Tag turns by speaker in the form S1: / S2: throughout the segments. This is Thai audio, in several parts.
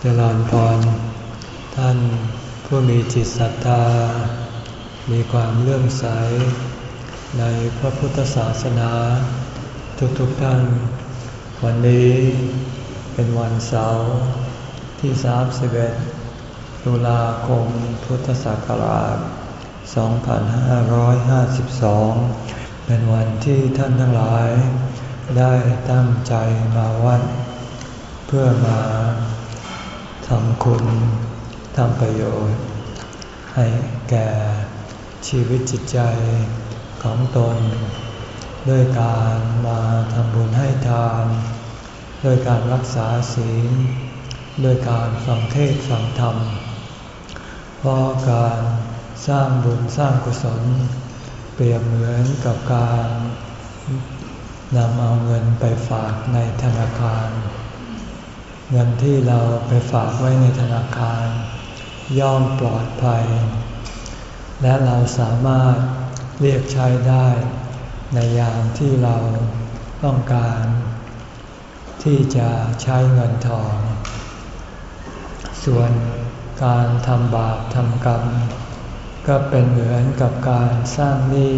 S1: เจริญพร ท่านผู้มีจิตศรัทธา มีความเลื่อมใส ในพระพุทธศาสนา ทุกๆทท่าน วันนี้เป็นวันเสาร์ที่ 31 ตุลาคมพุทธศักราช 2552 เป็นวันที่ท่านทั้งหลาย ได้ตั้งใจมาวัด เพื่อมา ทำคุณทำประโยชน์ ให้แก่ชีวิตจิตใจของตน ด้วยการมาทำบุญให้ทาน ด้วยการรักษาศีล ด้วยการฟังเทศฟังธรรม เพราะการสร้างบุญสร้างกุศล เปรียบเหมือนกับการนำเอาเงินไปฝากในธนาคาร เงินที่เราไปฝากไว้ในธนาคาร ย่อมปลอดภัย และเราสามารถเรียกใช้ได้ในยามที่เราต้องการ ที่จะใช้เงินทอง ส่วนการทำบาปทำกรรม ก็เป็นเหมือนกับการสร้างหนี้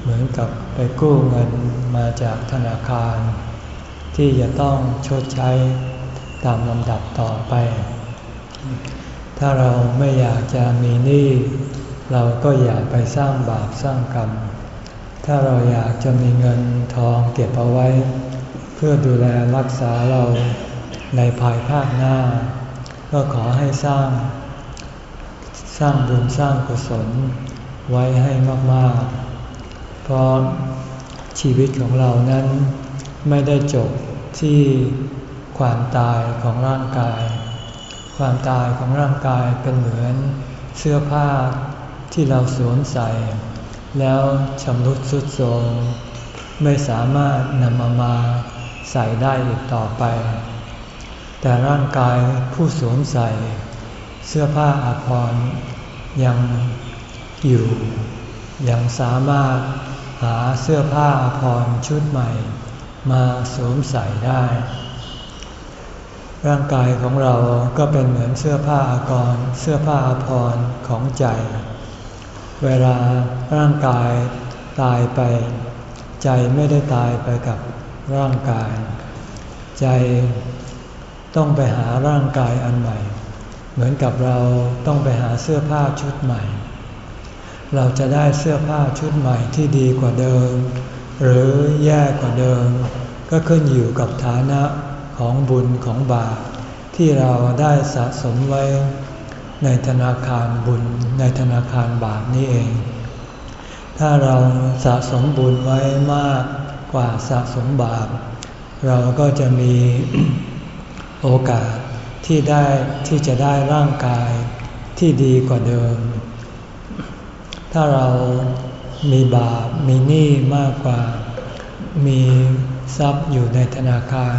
S1: เหมือนกับไปกู้เงินมาจากธนาคาร ที่จะต้องชดใช้ ตามลำดับต่อไป ถ้าเราไม่อยากจะมีหนี้เราก็อย่าไปสร้างบาปสร้างกรรม ถ้าเราอยากจะมีเงินทองเก็บเอาไว้ เพื่อดูแลรักษาเราในภายภาคหน้า ก็ขอให้สร้าง สร้างบุญสร้างกุศลไว้ให้มากๆ เพราะชีวิตของเรานั้นไม่ได้จบที่ ความตายของร่างกาย ความตายของร่างกายเป็นเหมือนเสื้อผ้าที่เราสวมใส่ แล้วชำรุดสุดโทรมไม่สามารถนำมามาใส่ได้อีกต่อไป แต่ร่างกายผู้สวมใส่ เสื้อผ้าอาภรณ์ยังอยู่ ยังสามารถหาเสื้อผ้าอภรณ์ชุดใหม่ มาสวมใส่ได้ ร่างกายของเราก็เป็นเหมือนเสื้อผ้าอากร เสื้อผ้าอภรณ์ของใจ เวลาร่างกายตายไป ใจไม่ได้ตายไปกับร่างกาย ใจต้องไปหาร่างกายอันใหม่ เหมือนกับเราต้องไปหาเสื้อผ้าชุดใหม่ เราจะได้เสื้อผ้าชุดใหม่ที่ดีกว่าเดิม หรือแย่กว่าเดิม ก็ขึ้นอยู่กับฐานะ ของบุญของบาปที่เราได้สะสมไว้ในธนาคารบุญในธนาคารบาปนี้เอง ถ้าเราสะสมบุญไว้มากกว่าสะสมบาป เราก็จะมีโอกาสที่ได้ที่จะได้ร่างกายที่ดีกว่าเดิม ถ้าเรามีบาปมีหนี้มากกว่า มีทรัพย์อยู่ในธนาคาร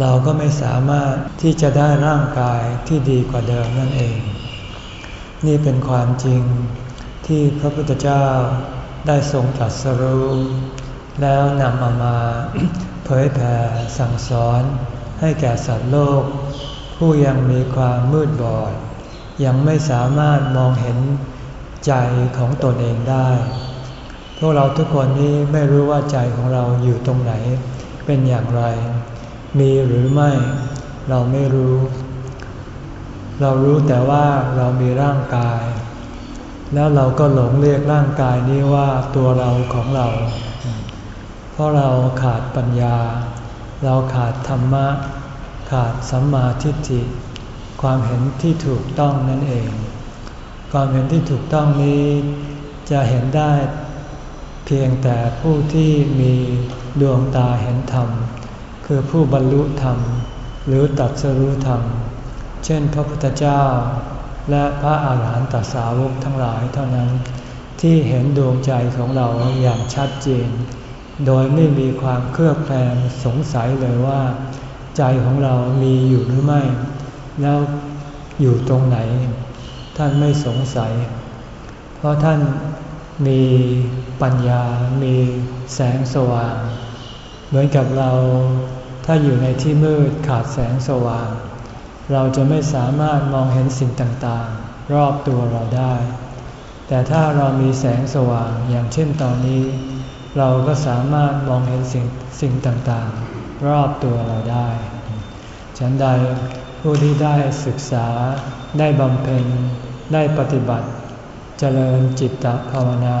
S1: เราก็ไม่สามารถที่จะได้ร่างกายที่ดีกว่าเดิมนั่นเอง นี่เป็นความจริงที่พระพุทธเจ้าได้ทรงตรัสรู้แล้วนำมามาเผยแผ่สั่งสอนให้แก่สัตว์โลก ผู้ยังมีความมืดบอด ยังไม่สามารถมองเห็นใจของตนเองได้ พวกเราทุกคนนี้ไม่รู้ว่าใจของเราอยู่ตรงไหน เป็นอย่างไร มีหรือไม่ เราไม่รู้ เรารู้แต่ว่าเรามีร่างกาย แล้วเราก็หลงเรียกร่างกายนี้ว่าตัวเราของเรา เพราะเราขาดปัญญา เราขาดธรรมะ ขาดสัมมาทิฏฐิ ความเห็นที่ถูกต้องนั่นเอง ความเห็นที่ถูกต้องนี้จะเห็นได้เพียงแต่ผู้ที่มีดวงตาเห็นธรรม คือผู้บรรลุธรรม หรือตัดสรู้ธรรม เช่นพระพุทธเจ้า และพระอาหารหันตสาวกทั้งหลายเท่านั้น ที่เห็นดวงใจของเราอย่างชัดเจน โดยไม่มีความเครือบแคลงสงสัยเลยว่า ใจของเรามีอยู่หรือไม่ แล้วอยู่ตรงไหน ท่านไม่สงสัย เพราะท่านมีปัญญา มีแสงสว่าง เหมือนกับเราถ้าอยู่ในที่มืดขาดแสงสว่าง เราจะไม่สามารถมองเห็นสิ่งต่างๆ รอบตัวเราได้ แต่ถ้าเรามีแสงสว่างอย่างเช่นตอนนี้ เราก็สามารถมองเห็นสิ่งสิ่งต่างๆ รอบตัวเราได้ ฉันใดผู้ที่ได้ศึกษาได้บำเพ็ญได้ปฏิบัติ เจริญจิตตภาวนา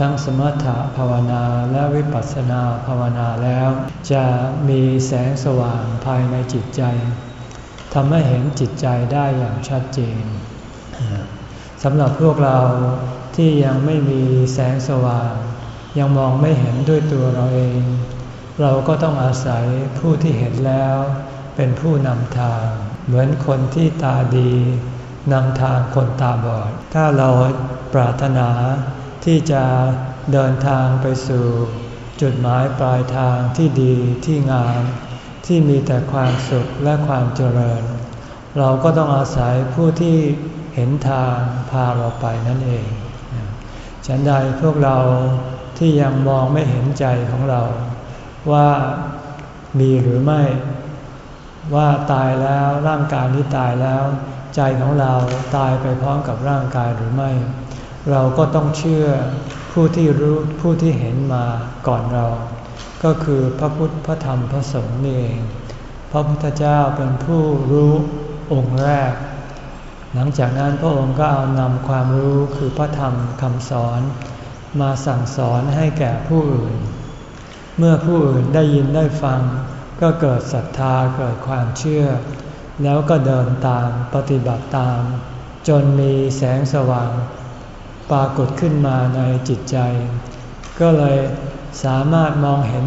S1: ทั้งสมถะภาวนาและวิปัสสนาภาวนาแล้ว จะมีแสงสว่างภายในจิตใจทำให้เห็นจิตใจได้อย่างชัดเจนสำหรับพวกเราที่ยังไม่มีแสงสว่าง ยังมองไม่เห็นด้วยตัวเราเอง เราก็ต้องอาศัยผู้ที่เห็นแล้วเป็นผู้นำทาง เหมือนคนที่ตาดีนำทางคนตาบอด ถ้าเราปรารถนา ที่จะเดินทางไปสู่ จุดหมายปลายทางที่ดีที่งาม ที่มีแต่ความสุขและความเจริญ เราก็ต้องอาศัยผู้ที่เห็นทางพาเราไปนั่นเอง ฉันใดพวกเราที่ยังมองไม่เห็นใจของเรา ว่ามีหรือไม่ ว่าตายแล้วร่างกายนี้ตายแล้ว ใจของเราตายไปพร้อมกับร่างกายหรือไม่ เราก็ต้องเชื่อผู้ที่รู้ผู้ที่เห็นมาก่อนเรา ก็คือพระพุทธพระธรรมพระสงฆ์นี่เอง พระพุทธเจ้าเป็นผู้รู้องค์แรก หลังจากนั้นพระองค์ก็เอานำความรู้คือพระธรรมคำสอนมาสั่งสอนให้แก่ผู้อื่น เมื่อผู้อื่นได้ยินได้ฟัง ก็เกิดศรัทธาเกิดความเชื่อ แล้วก็เดินตามปฏิบัติตาม จนมีแสงสว่าง ปรากฏขึ้นมาในจิตใจ ก็เลยสามารถมองเห็น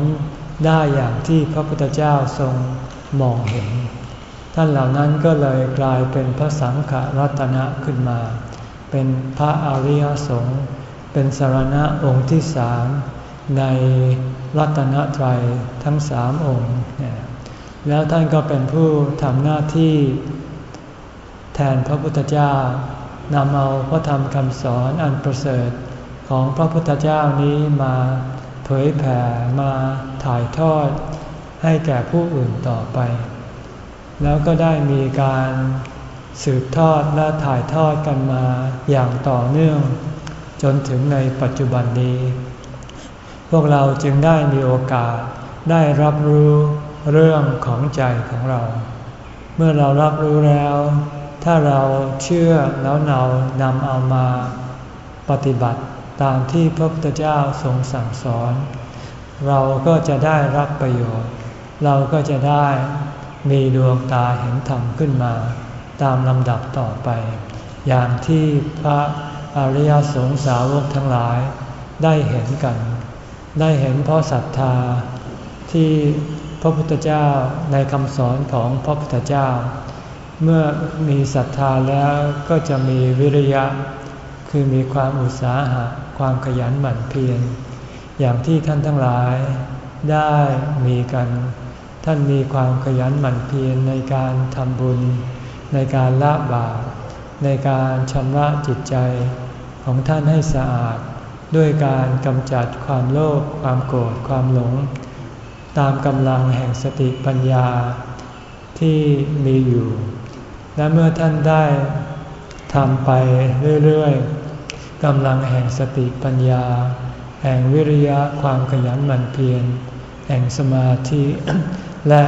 S1: ได้อย่างที่พระพุทธเจ้าทรงมองเห็น ท่านเหล่านั้นก็เลยกลายเป็นพระสังฆรัตนะขึ้นมา เป็นพระอริยสงฆ์เป็นสารณะองค์ที่สามในรัตนตรัยทั้งสามองค์ แล้วท่านก็เป็นผู้ทำหน้าที่แทนพระพุทธเจ้า นำเอาพระธรรมคำสอนอันประเสริฐของพระพุทธเจ้านี้มาเผยแผ่มาถ่ายทอดให้แก่ผู้อื่นต่อไป แล้วก็ได้มีการสืบทอดและถ่ายทอดกันมาอย่างต่อเนื่อง จนถึงในปัจจุบันนี้ พวกเราจึงได้มีโอกาสได้รับรู้เรื่องของใจของเรา เมื่อเรารับรู้แล้ว ถ้าเราเชื่อแล้วเรานำเอามาปฏิบัติตามที่พระพุทธเจ้าทรงสั่งสอน เราก็จะได้รับประโยชน์ เราก็จะได้มีดวงตาเห็นธรรมขึ้นมา ตามลำดับต่อไป อย่างที่พระอริยสงสาวกทั้งหลายได้เห็นกัน ได้เห็นเพราะศรัทธาที่พระพุทธเจ้าในคำสอนของพระพุทธเจ้า เมื่อมีศรัทธาแล้วก็จะมีวิริยะ คือมีความอุตสาหะ ความขยันหมั่นเพียร อย่างที่ท่านทั้งหลายได้มีกัน ท่านมีความขยันหมั่นเพียรในการทำบุญ ในการละบาป ในการชำระจิตใจของท่านให้สะอาด ด้วยการกำจัดความโลภ ความโกรธ ความหลง ตามกำลังแห่งสติปัญญาที่มีอยู่ และเมื่อท่านได้ทำไปเรื่อยๆกำลังแห่งสติปัญญา แห่งวิริยะความขยันหมั่นเพียรแห่งสมาธิและ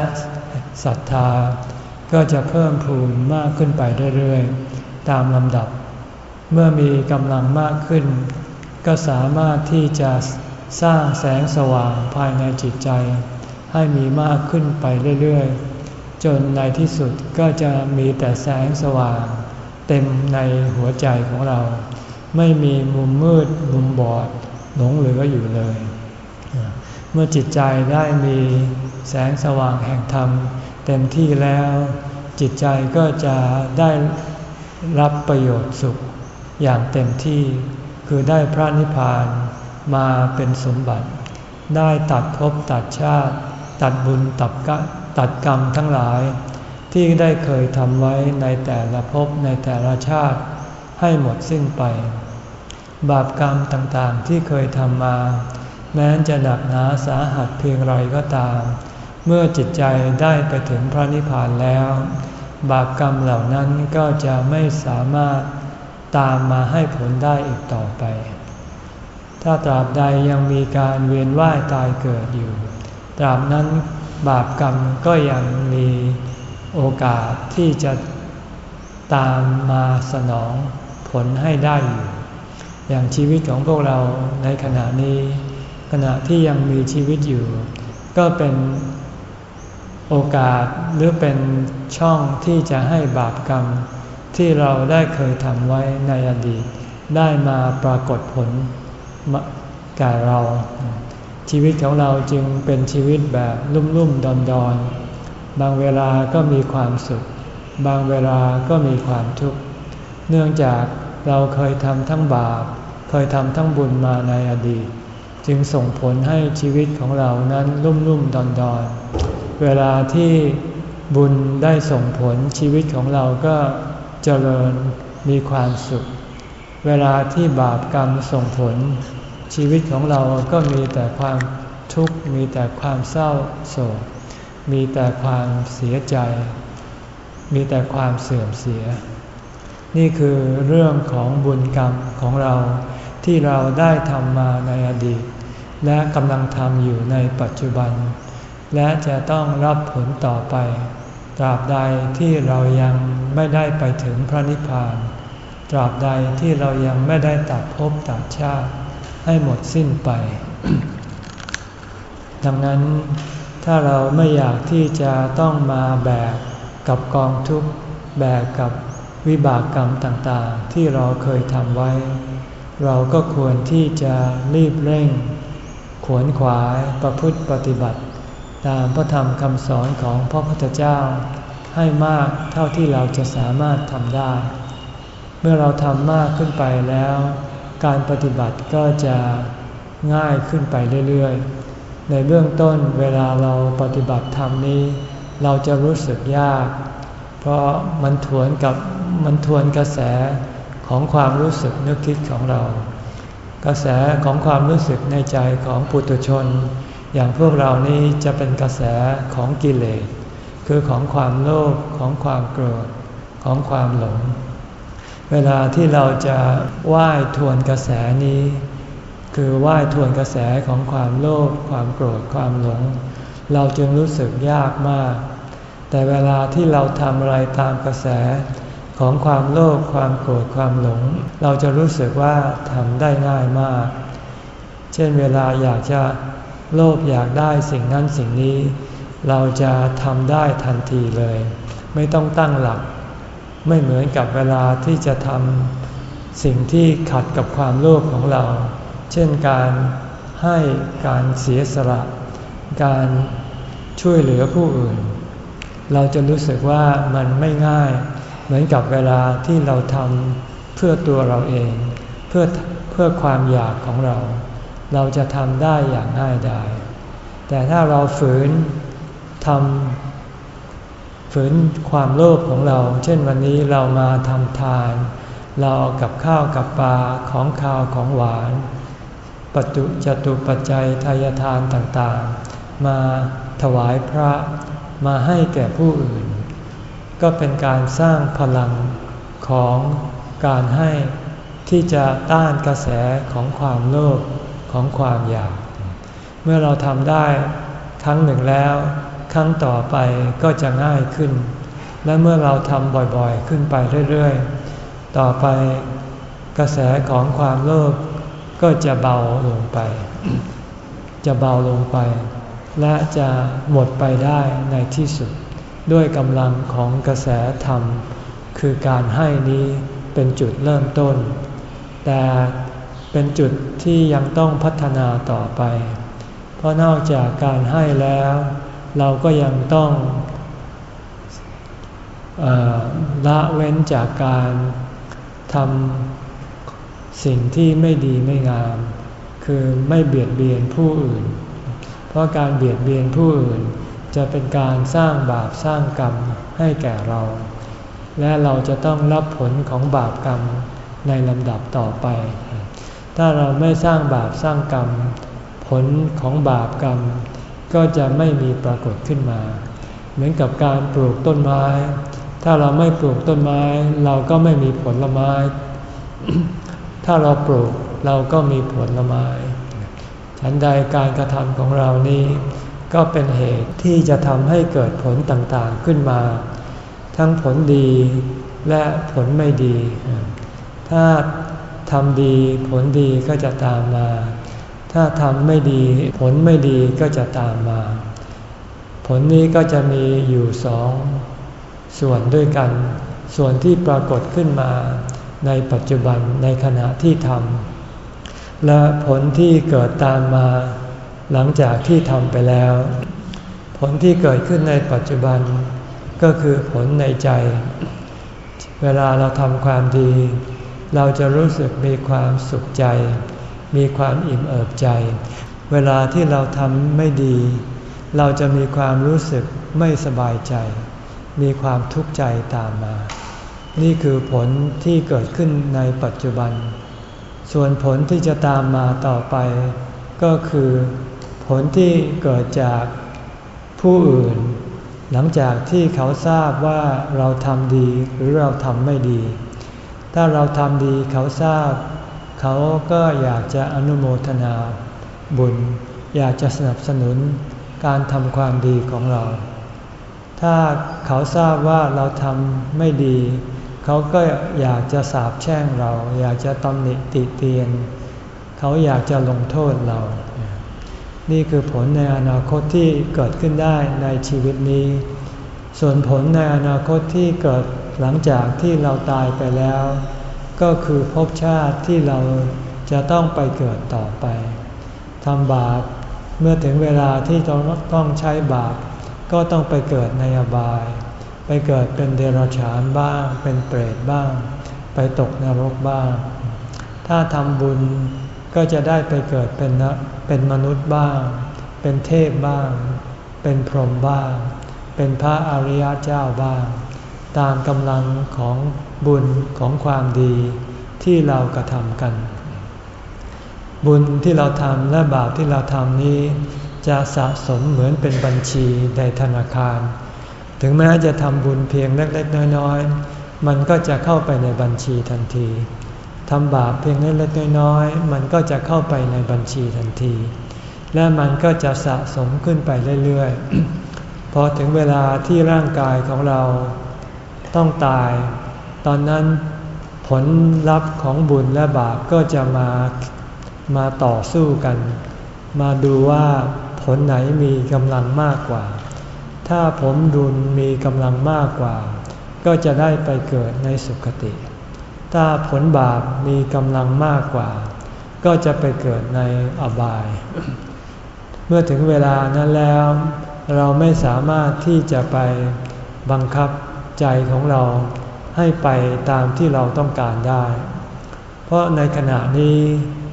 S1: ศรัทธา ก็จะเพิ่มพูนมากขึ้นไปเรื่อยๆ ตามลำดับ เมื่อมีกำลังมากขึ้น ก็สามารถที่จะสร้างแสงสว่างภายในจิตใจ ให้มีมากขึ้นไปเรื่อยๆ จนในที่สุดก็จะมีแต่แสงสว่าง เต็มในหัวใจของเรา ไม่มีมุมมืดมุมบอดหลงเหลืออยู่เลย เมื่อจิตใจได้มีแสงสว่างแห่งธรรม เต็มที่แล้ว จิตใจก็จะได้รับประโยชน์สุขอย่างเต็มที่คือได้พระนิพพานมาเป็นสมบัติ ได้ตัดภพตัดชาติ ตัดบุญตัดก ตัดกรรมทั้งหลาย ที่ได้เคยทำไว้ในแต่ละภพในแต่ละชาติให้หมดสิ้นไป บาปกรรมต่างๆที่เคยทำมา แม้จะหนักหนาสาหัสเพียงไรก็ตาม เมื่อจิตใจได้ไปถึงพระนิพพานแล้ว บาปกรรมเหล่านั้นก็จะไม่สามารถตามมาให้ผลได้อีกต่อไป ถ้าตราบใดยังมีการเวียนว่ายตายเกิดอยู่ ตราบนั้น บาปกรรมก็ยังมีโอกาสที่จะตามมาสนองผลให้ได้อยู่ อย่างชีวิตของพวกเราในขณะนี้ ขณะที่ยังมีชีวิตอยู่ ก็เป็นโอกาสหรือเป็นช่องที่จะให้บาปกรรม ที่เราได้เคยทำไว้ในอดีต ได้มาปรากฏผลแก่เรา ชีวิตของเราจึงเป็นชีวิตแบบลุ่มๆดอนๆบางเวลาก็มีความสุข บางเวลาก็มีความทุกข์ เนื่องจากเราเคยทำทั้งบาป เคยทำทั้งบุญมาในอดีต จึงส่งผลให้ชีวิตของเรานั้นลุ่มๆดอนๆเวลาที่บุญได้ส่งผลชีวิตของเราก็เจริญมีความสุข เวลาที่บาปกรรมส่งผล ชีวิตของเราก็มีแต่ความทุกข์มีแต่ความเศร้าโศก มีแต่ความเสียใจ มีแต่ความเสื่อมเสีย นี่คือเรื่องของบุญกรรมของเราที่เราได้ทำมาในอดีต และกำลังทำอยู่ในปัจจุบัน และจะต้องรับผลต่อไป ตราบใดที่เรายังไม่ได้ไปถึงพระนิพพาน ตราบใดที่เรายังไม่ได้ตัดภพตัดชาติ ให้หมดสิ้นไป ดังนั้นถ้าเราไม่อยากที่จะต้องมาแบกกับกองทุกข์แบกกับวิบากกรรมต่างๆ ที่เราเคยทำไว้ เราก็ควรที่จะรีบเร่ง ขวนขวายประพฤติปฏิบัติ ตามพระธรรมคำสอนของพระพุทธเจ้า ให้มากเท่าที่เราจะสามารถทำได้ เมื่อเราทำมากขึ้นไปแล้ว การปฏิบัติก็จะง่ายขึ้นไปเรื่อยๆ ในเบื้องต้นเวลาเราปฏิบัติธรรมนี้ เราจะรู้สึกยาก เพราะมันทวนกับมันทวนกระแสของความรู้สึกนึกคิดของเรา กระแสของความรู้สึกในใจของปุถุชน อย่างพวกเรานี้จะเป็นกระแสของกิเลสคือของความโลภของความโกรธของความหลง เวลาที่เราจะว่ายทวนกระแสนี้ คือว่ายทวนกระแสของความโลภความโกรธความหลง เราจึงรู้สึกยากมาก แต่เวลาที่เราทำอะไรตามกระแสของความโลภความโกรธความหลง เราจะรู้สึกว่าทำได้ง่ายมาก เช่นเวลาอยากจะโลภอยากได้สิ่งนั้นสิ่งนี้ เราจะทำได้ทันทีเลย ไม่ต้องตั้งหลัก ไม่เหมือนกับเวลาที่จะทำสิ่งที่ขัดกับความโลภของเรา เช่นการให้การเสียสละ การช่วยเหลือผู้อื่น เราจะรู้สึกว่ามันไม่ง่าย เหมือนกับเวลาที่เราทำเพื่อตัวเราเอง เพื่อเพื่อความอยากของเรา เราจะทำได้อย่างง่ายดายแต่ถ้าเราฝืนทำ ฝืนความโลภของเรา เช่นวันนี้เรามาทำทาน เราเอากับข้าวกับปลาของข้าวของหวานปัจจุจตุปัจจัยทายทานต่างๆ มาถวายพระมาให้แก่ผู้อื่น ก็เป็นการสร้างพลังของการให้ที่จะต้านกระแสของความโลภของความอยาก เมื่อเราทำได้ครั้งหนึ่งแล้ว ครั้งต่อไปก็จะง่ายขึ้น และเมื่อเราทำบ่อยๆ ขึ้นไปเรื่อยๆ ต่อไปกระแสของความโลภก็จะเบาลงไป จะเบาลงไป และจะหมดไปได้ในที่สุด ด้วยกำลังของกระแสธรรม คือการให้นี้เป็นจุดเริ่มต้น แต่เป็นจุดที่ยังต้องพัฒนาต่อไป เพราะนอกจากการให้แล้ว เราก็ยังต้องอละเว้นจากการทำสิ่งที่ไม่ดีไม่งาม คือไม่เบียดเบียนผู้อื่น เพราะการเบียดเบียนผู้อื่นจะเป็นการสร้างบาปสร้างกรรมให้แก่เรา และเราจะต้องรับผลของบาปกรรมในลำดับต่อไป ถ้าเราไม่สร้างบาปสร้างกรรม ผลของบาปกรรม ก็จะไม่มีปรากฏขึ้นมา เหมือนกับการปลูกต้นไม้ ถ้าเราไม่ปลูกต้นไม้ เราก็ไม่มีผลไม้ ถ้าเราปลูกเราก็มีผลไม้ ฉันใดการกระทำของเรานี้ ก็เป็นเหตุที่จะทำให้เกิดผลต่างๆขึ้นมา ทั้งผลดีและผลไม่ดี ถ้าทำดีผลดีก็จะตามมา ถ้าทำไม่ดีผลไม่ดีก็จะตามมา ผลนี้ก็จะมีอยู่สองส่วนด้วยกัน ส่วนที่ปรากฏขึ้นมาในปัจจุบันในขณะที่ทำและผลที่เกิดตามมา หลังจากที่ทำไปแล้ว ผลที่เกิดขึ้นในปัจจุบัน ก็คือผลในใจ เวลาเราทำความดี เราจะรู้สึกมีความสุขใจ มีความอิ่มเอิบใจ เวลาที่เราทำไม่ดี เราจะมีความรู้สึกไม่สบายใจ มีความทุกข์ใจตามมา นี่คือผลที่เกิดขึ้นในปัจจุบัน ส่วนผลที่จะตามมาต่อไป ก็คือผลที่เกิดจากผู้อื่น หลังจากที่เขาทราบว่าเราทำดีหรือเราทำไม่ดี ถ้าเราทำดีเขาทราบ เขาก็อยากจะอนุโมทนาบุญ อยากจะสนับสนุนการทำความดีของเรา ถ้าเขาทราบว่าเราทำไม่ดี เขาก็อยากจะสาบแช่งเรา อยากจะตำหนิติเตียน เขาอยากจะลงโทษเรา นี่คือผลในอนาคตที่เกิดขึ้นได้ในชีวิตนี้ ส่วนผลในอนาคตที่เกิดหลังจากที่เราตายไปแล้ว ก็คือภพชาติที่เราจะต้องไปเกิดต่อไปทำบาปเมื่อถึงเวลาที่ต้องต้องใช้บาปก็ต้องไปเกิดในอบาย ไปเกิดเป็นเดรัจฉานบ้าง เป็นเปรตบ้าง ไปตกนรกบ้าง ถ้าทำบุญก็จะได้ไปเกิดเป็นเป็นมนุษย์บ้าง เป็นเทพบ้าง เป็นพรหมบ้าง เป็นพระอริยเจ้าบ้าง ตามกำลังของบุญของความดีที่เรากระทำกัน บุญที่เราทำและบาปที่เราทำนี้ จะสะสมเหมือนเป็นบัญชีในธนาคาร ถึงแม้จะทำบุญเพียงเล็กๆ น้อยๆ มันก็จะเข้าไปในบัญชีทันทีทำบาปเพียงเล็กๆ น้อยๆ มันก็จะเข้าไปในบัญชีทันที และมันก็จะสะสมขึ้นไปเรื่อยๆ พอถึงเวลาที่ร่างกายของเรา ต้องตาย ตอนนั้นผลลัพธ์ของบุญและบาปก็จะมามาต่อสู้กัน มาดูว่าผลไหนมีกำลังมากกว่า ถ้าผลบุญมีกำลังมากกว่า ก็จะได้ไปเกิดในสุคติ ถ้าผลบาปมีกำลังมากกว่า ก็จะไปเกิดในอบาย เมื่อถึงเวลานั้นแล้ว เราไม่สามารถที่จะไปบังคับ ใจของเราให้ไปตามที่เราต้องการได้ เพราะในขณะนี้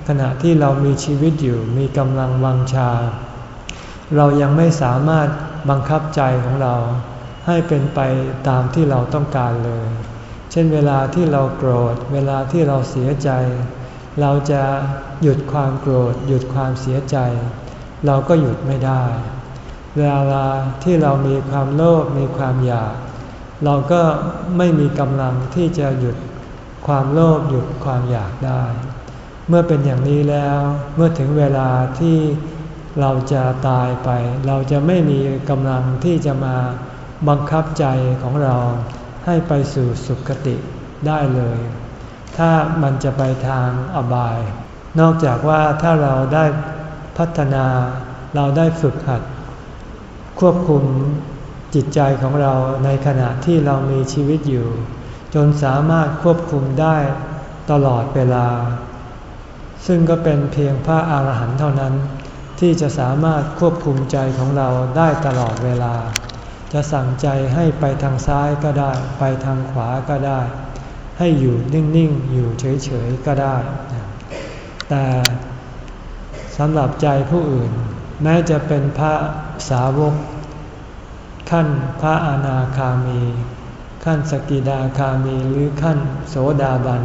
S1: ขณะที่เรามีชีวิตอยู่มีกำลังวังชา เรายังไม่สามารถบังคับใจของเรา ให้เป็นไปตามที่เราต้องการเลย เช่นเวลาที่เราโกรธ เวลาที่เราเสียใจ เราจะหยุดความโกรธ หยุดความเสียใจ เราก็หยุดไม่ได้ เวลาที่เรามีความโลภมีความอยาก เราก็ไม่มีกำลังที่จะหยุดความโลภหยุดความอยากได้ เมื่อเป็นอย่างนี้แล้วเมื่อถึงเวลาที่เราจะตายไป เราจะไม่มีกำลังที่จะมาบังคับใจของเราให้ไปสู่สุคติได้เลย ถ้ามันจะไปทางอบาย นอกจากว่าถ้าเราได้พัฒนาเราได้ฝึกหัด ควบคุม จิตใจของเราในขณะที่เรามีชีวิตอยู่ จนสามารถควบคุมได้ตลอดเวลา ซึ่งก็เป็นเพียงพระอาหารหันต์เท่านั้น ที่จะสามารถควบคุมใจของเราได้ตลอดเวลา จะสั่งใจให้ไปทางซ้ายก็ได้ ไปทางขวาก็ได้ ให้อยู่นิ่งๆ อยู่เฉยๆ ก็ได้ แต่สำหรับใจผู้อื่น แม้จะเป็นพระสาวก ขั้นพระอนาคามี ขั้นสกิดาคามีหรือขั้นโสดาบัน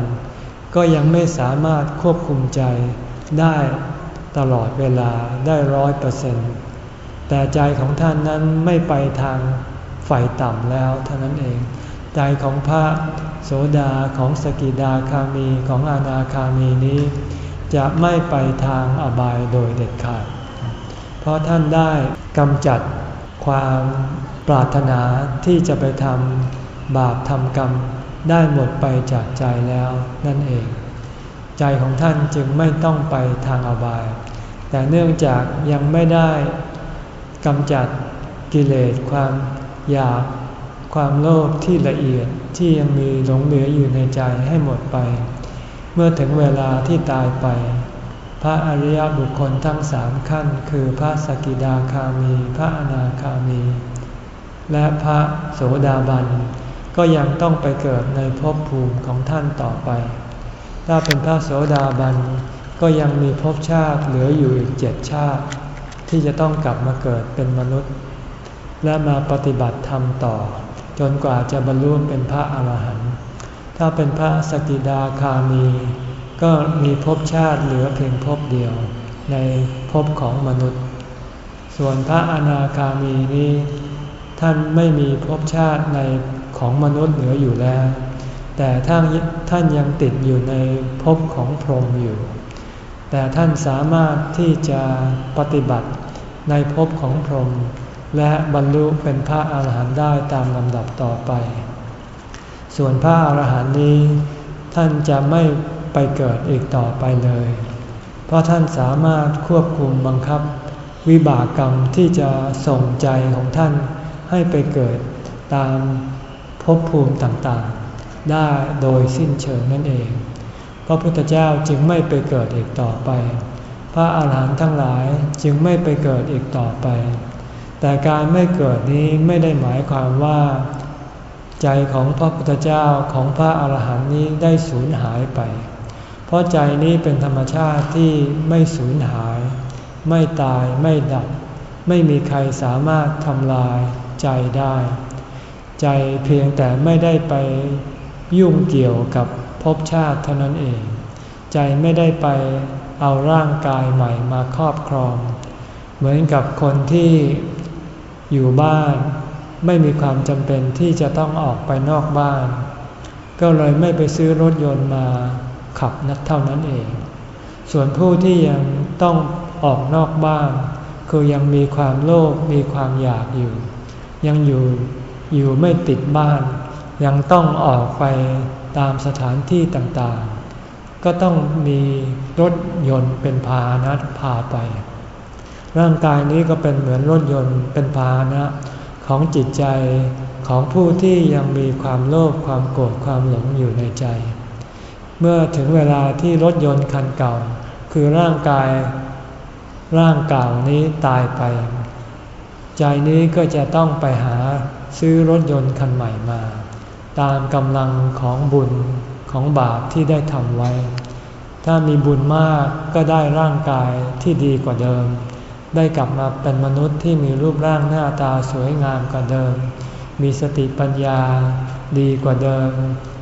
S1: ก็ยังไม่สามารถควบคุมใจได้ตลอดเวลาได้ร้อยเปอร์เซ็นต์แต่ใจของท่านนั้นไม่ไปทางฝ่ต่ำแล้วเท่านั้นเอง ใจของพระโสดาของสกิดาคามีของอนาคามีนี้ จะไม่ไปทางอบายโดยเด็ดขาด เพราะท่านได้กำจัดความ ปรารถนาที่จะไปทำบาปทำกรรมได้หมดไปจากใจแล้วนั่นเอง ใจของท่านจึงไม่ต้องไปทางอบาย แต่เนื่องจากยังไม่ได้กำจัดกิเลสความอยากความโลภที่ละเอียดที่ยังมีหลงเหลืออยู่ในใจให้หมดไป เมื่อถึงเวลาที่ตายไป พระอริยบุคคลทั้งสามขั้น คือพระสกิดาคามี พระอนาคามี และพระโสดาบัน ก็ยังต้องไปเกิดในภพภูมิของท่านต่อไป ถ้าเป็นพระโสดาบัน ก็ยังมีภพชาติเหลืออยู่อีกเจ็ดชาติ ที่จะต้องกลับมาเกิดเป็นมนุษย์ และมาปฏิบัติธรรมต่อ จนกว่าจะบรรลุเป็นพระอาหารหันต์ถ้าเป็นพระสกิดาคามี ก็มีภพชาติเหลือเพียงภพเดียวในภพของมนุษย์ ส่วนพระอนาคามีนี้ ท่านไม่มีภพชาติในของมนุษย์เหลืออยู่แล้ว แต่ท่านท่านยังติดอยู่ในภพของพรหมอยู่ แต่ท่านสามารถที่จะปฏิบัติในภพของพรหมและบรรลุเป็นพระอาหารหันต์ได้ตามลำดับต่อไป ส่วนพระอาหารหันต์นี้ ท่านจะไม่ไปเกิดอีกต่อไปเลย เพราะท่านสามารถควบคุมบังคับวิบากกรรมที่จะส่งใจของท่าน ให้ไปเกิดตามภพภูมิต่างๆ ได้โดยสิ้นเชิงนั่นเอง พระพุทธเจ้าจึงไม่ไปเกิดอีกต่อไป พระอาหารหันต์ทั้งหลายจึงไม่ไปเกิดอีกต่อไป แต่การไม่เกิดนี้ไม่ได้หมายความว่า ใจของพระพุทธเจ้าของพระอาหารหันต์นี้ได้สูญหายไป เพราะใจนี้เป็นธรรมชาติที่ไม่สูญหาย ไม่ตายไม่ดับ ไม่มีใครสามารถทำลาย ใจได้ ใจเพียงแต่ไม่ได้ไปยุ่งเกี่ยวกับภพชาติเท่านั้นเอง ใจไม่ได้ไปเอาร่างกายใหม่มาครอบครอง เหมือนกับคนที่อยู่บ้าน ไม่มีความจำเป็นที่จะต้องออกไปนอกบ้าน ก็เลยไม่ไปซื้อรถยนต์มาขับนักเท่านั้นเอง ส่วนผู้ที่ยังต้องออกนอกบ้าน คือยังมีความโลภมีความอยากอยู่ ยังอยู่อยู่ไม่ติดบ้าน ยังต้องออกไปตามสถานที่ต่างๆ ก็ต้องมีรถยนต์เป็นพาหนะพาไป ร่างกายนี้ก็เป็นเหมือนรถยนต์เป็นพาหนะของจิตใจของผู้ที่ยังมีความโลภความโกรธความหลงอยู่ในใจ เมื่อถึงเวลาที่รถยนต์คันเก่า คือร่างกายร่างเก่านี้ตายไป ใจนี้ก็จะต้องไปหาซื้อรถยนต์คันใหม่มา ตามกำลังของบุญของบาปที่ได้ทำไว้ ถ้ามีบุญมากก็ได้ร่างกายที่ดีกว่าเดิม ได้กลับมาเป็นมนุษย์ที่มีรูปร่างหน้าตาสวยงามกว่าเดิม มีสติปัญญาดีกว่าเดิม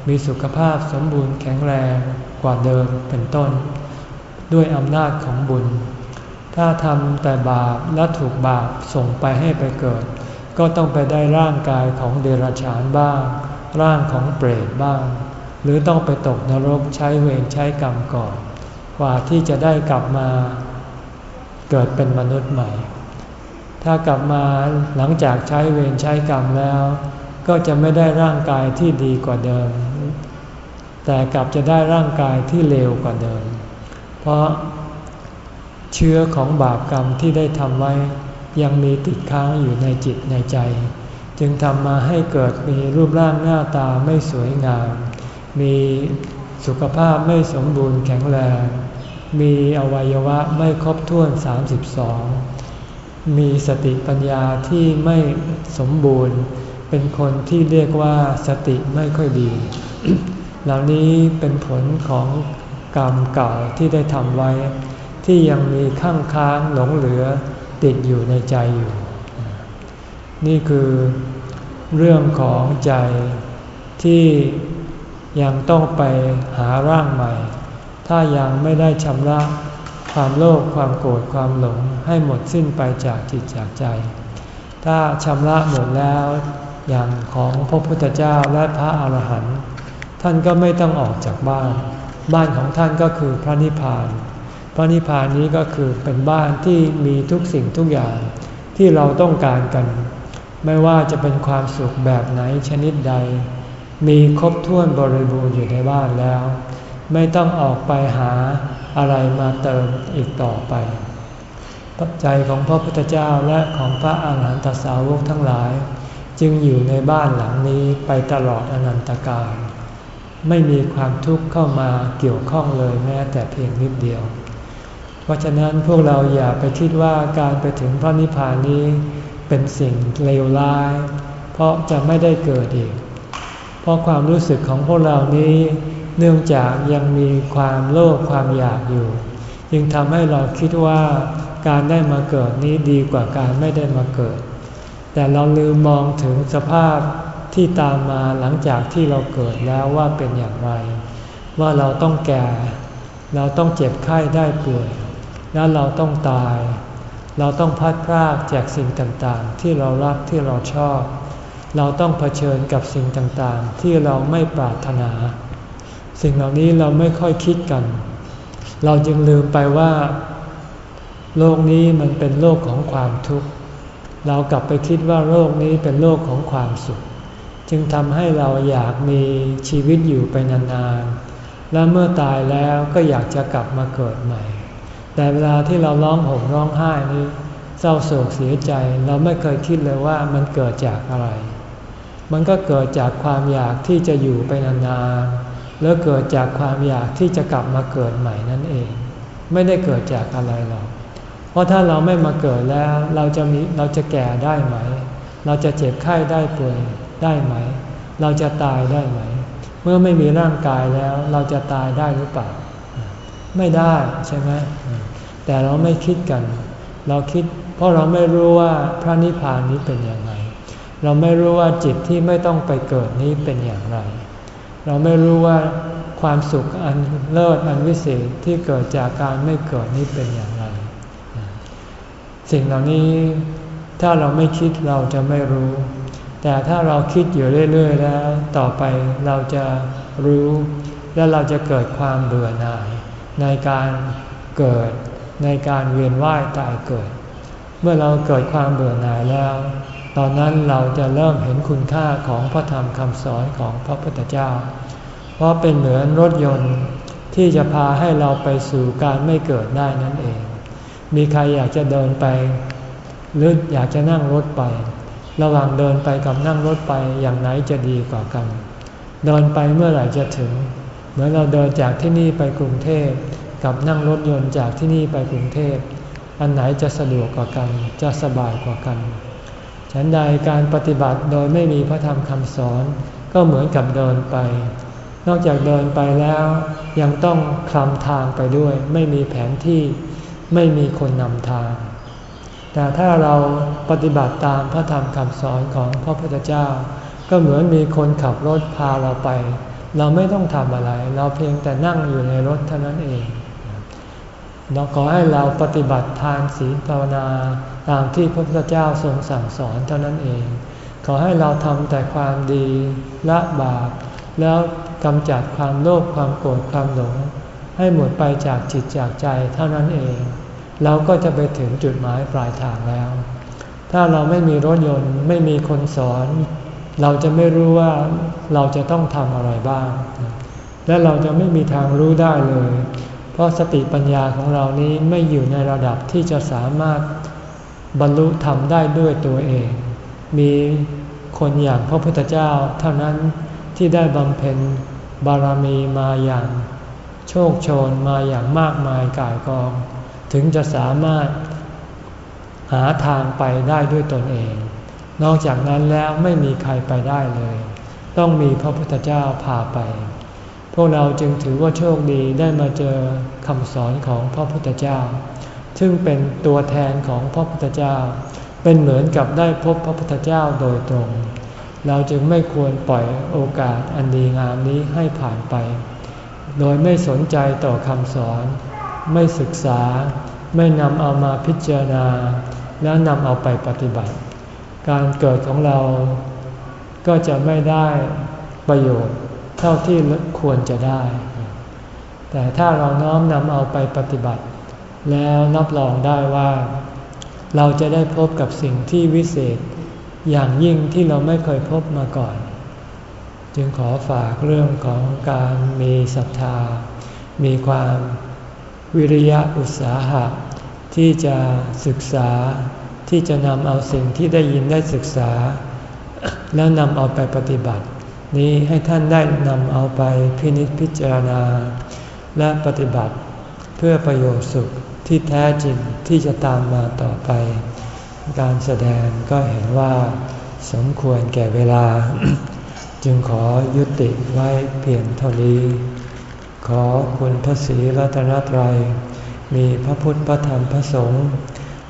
S1: มีสุขภาพสมบูรณ์แข็งแรงกว่าเดิมเป็นต้น ด้วยอำนาจของบุญ ถ้าทำแต่บาปและถูกบาปส่งไปให้ไปเกิด ก็ต้องไปได้ร่างกายของเดรัจฉานบ้าง ร่างของเปรตบ้าง หรือต้องไปตกนรกใช้เวรใช้กรรมก่อน กว่าที่จะได้กลับมาเกิดเป็นมนุษย์ใหม่ ถ้ากลับมาหลังจากใช้เวรใช้กรรมแล้ว ก็จะไม่ได้ร่างกายที่ดีกว่าเดิม แต่กลับจะได้ร่างกายที่เลวกว่าเดิม เพราะ เชื้อของบาปกรรมที่ได้ทำไว้ ยังมีติดค้างอยู่ในจิตในใจ จึงทำมาให้เกิดมีรูปร่างหน้าตาไม่สวยงาม มีสุขภาพไม่สมบูรณ์แข็งแรง มีอวัยวะไม่ครบถ้วน 32 มีสติปัญญาที่ไม่สมบูรณ์ เป็นคนที่เรียกว่าสติไม่ค่อยดี เหล่านี้เป็นผลของกรรมเก่าที่ได้ทำไว้ ที่ยังมีข้างค้างหลงเหลือติดอยู่ในใจอยู่ นี่คือเรื่องของใจที่ยังต้องไปหาร่างใหม่ ถ้ายังไม่ได้ชำระความโลภความโกรธความหลงให้หมดสิ้นไปจากจิตจากใจ ถ้าชำระหมดแล้วอย่างของพระพุทธเจ้าและพระอาหารหันต์ท่านก็ไม่ต้องออกจากบ้าน บ้านของท่านก็คือพระนิพพาน พระนิพพานนี้ก็คือเป็นบ้านที่มีทุกสิ่งทุกอย่างที่เราต้องการกัน ไม่ว่าจะเป็นความสุขแบบไหนชนิดใด มีครบถ้วนบริบูรณ์อยู่ในบ้านแล้ว ไม่ต้องออกไปหาอะไรมาเติมอีกต่อไปปัจจัยของพระพุทธเจ้าและของพระอาหารหันตสาวกทั้งหลาย จึงอยู่ในบ้านหลังนี้ไปตลอดอนันตกาลไม่มีความทุกข์เข้ามาเกี่ยวข้องเลยแม้แต่เพียงนิดเดียว เพราะฉะนั้นพวกเราอย่าไปคิดว่าการไปถึงพระนิพพานนี้เป็นสิ่งเลวร้าย เพราะจะไม่ได้เกิดอีก เพราะความรู้สึกของพวกเรานี้เนื่องจากยังมีความโลภความอยากอยู่ จึงทำให้เราคิดว่าการได้มาเกิดนี้ดีกว่าการไม่ได้มาเกิด แต่เราลืมมองถึงสภาพที่ตามมาหลังจากที่เราเกิดแล้วว่าเป็นอย่างไร ว่าเราต้องแก่ เราต้องเจ็บไข้ได้ป่วย แล้วเราต้องตาย เราต้องพัดพรากจากสิ่งต่างๆ ที่เรารักที่เราชอบ เราต้องเผชิญกับสิ่งต่างๆ ที่เราไม่ปรารถนา สิ่งเหล่านี้เราไม่ค่อยคิดกัน เราจึงลืมไปว่า โลกนี้มันเป็นโลกของความทุกข์ เรากลับไปคิดว่าโลกนี้เป็นโลกของความสุข จึงทำให้เราอยากมีชีวิตอยู่ไปนานๆ และเมื่อตายแล้วก็อยากจะกลับมาเกิดใหม่ แต่เวลาที่เราร้องห่มร้องไห้นี้เศร้าโศกเสียใจเราไม่เคยคิดเลยว่ามันเกิดจากอะไร มันก็เกิดจากความอยากที่จะอยู่ไปนานๆแล้วเกิดจากความอยากที่จะกลับมาเกิดใหม่นั่นเอง ไม่ได้เกิดจากอะไรหรอกเพราะถ้าเราไม่มาเกิดแล้วเราจะมีเราจะแก่ได้ไหม เราจะเจ็บไข้ได้ป่วยได้ไหม เราจะตายได้ไหม เมื่อไม่มีร่างกายแล้วเราจะตายได้หรือเปล่า ไม่ได้ใช่ไหมแต่เราไม่คิดกัน เราคิด เพราะเราไม่รู้ว่าพระนิพพานนี้เป็นอย่างไร เราไม่รู้ว่าจิตที่ไม่ต้องไปเกิดนี้เป็นอย่างไร เราไม่รู้ว่าความสุขอันเลิศอันวิเศษที่เกิดจากการไม่เกิดนี้เป็นอย่างไร สิ่งเหล่านี้ถ้าเราไม่คิดเราจะไม่รู้ แต่ถ้าเราคิดอยู่เรื่อย ๆ แล้ว ต่อไปเราจะรู้ และเราจะเกิดความเบื่อหน่าย ในการเกิด ในการเวียนว่ายตายเกิด เมื่อเราเกิดความเบื่อหน่ายแล้ว ตอนนั้นเราจะเริ่มเห็นคุณค่าของพระธรรมคำสอนของพระพุทธเจ้า เพราะเป็นเหมือนรถยนต์ที่จะพาให้เราไปสู่การไม่เกิดได้นั่นเอง มีใครอยากจะเดินไปหรืออยากจะนั่งรถไป ระหว่างเดินไปกับนั่งรถไปอย่างไหนจะดีกว่ากัน เดินไปเมื่อไหร่จะถึง เหมือนเราเดินจากที่นี่ไปกรุงเทพกับนั่งรถยนต์จากที่นี่ไปกรุงเทพอันไหนจะสะดวกกว่ากัน จะสบายกว่ากัน ฉันใดการปฏิบัติโดยไม่มีพระธรรมคำสอน ก็เหมือนกับเดินไป นอกจากเดินไปแล้ว ยังต้องคลำทางไปด้วย ไม่มีแผนที่ไม่มีคนนำทาง แต่ถ้าเราปฏิบัติตามพระธรรมคำสอนของพระพุทธเจ้า ก็เหมือนมีคนขับรถพาเราไป เราไม่ต้องทำอะไร เราเพียงแต่นั่งอยู่ในรถเท่านั้นเอง เราขอให้เราปฏิบัติทานศีลภาวนาตามที่พระพุทธเจ้าทรงสั่งสอนเท่านั้นเอง ขอให้เราทำแต่ความดีละบาปแล้วกำจัดความโลภความโกรธความหลง ให้หมดไปจากจิตจากใจเท่านั้นเอง เราก็จะไปถึงจุดหมายปลายทางแล้ว ถ้าเราไม่มีรถยนต์ไม่มีคนสอน เราจะไม่รู้ว่าเราจะต้องทำอะไรบ้าง และเราจะไม่มีทางรู้ได้เลย เพราะสติปัญญาของเรานี้ไม่อยู่ในระดับที่จะสามารถบรรลุธรรมได้ด้วยตัวเอง มีคนอย่างพระพุทธเจ้าเท่านั้นที่ได้บำเพ็ญบารมีมาอย่างโชคโชนมาอย่างมากมายกายกอง ถึงจะสามารถหาทางไปได้ด้วยตนเอง นอกจากนั้นแล้วไม่มีใครไปได้เลย ต้องมีพระพุทธเจ้าพาไป พวกเราจึงถือว่าโชคดีได้มาเจอคำสอนของพระพุทธเจ้า ซึ่งเป็นตัวแทนของพระพุทธเจ้า เป็นเหมือนกับได้พบพระพุทธเจ้าโดยตรง เราจึงไม่ควรปล่อยโอกาสอันดีงามนี้ให้ผ่านไป โดยไม่สนใจต่อคำสอน ไม่ศึกษา ไม่นำเอามาพิจารณา แล้วนำเอาไปปฏิบัติ การเกิดของเรา
S2: ก็จะไม่ได้ประโยชน์เท่าที่ควรจะได้ แต่ถ้าเราน้อมนำเอาไปปฏิบัติ แล้วรับรองได้ว่า เราจะได้พบกับสิ่งที่วิเศษ อย่างยิ่งที่เราไม่เคยพบมาก่อน จึงขอฝากเรื่องของการมีศรัทธา มีความวิริยะอุตสาหะ ที่จะศึกษา ที่จะนำเอาสิ่งที่ได้ยินได้ศึกษา แล้วนำเอาไปปฏิบัติ นี้ให้ท่านได้นำเอาไปพินิจพิจารณา และปฏิบัติเพื่อประโยชน์สุขที่แท้จริงที่จะตามมาต่อไป การแสดงก็เห็นว่า สมควรแก่เวลา จึงขอยุติไว้เพียงเท่านี้ ขอคุณพระศรีรัตนตรัย มีพระพุทธพระธรรมพระสงฆ์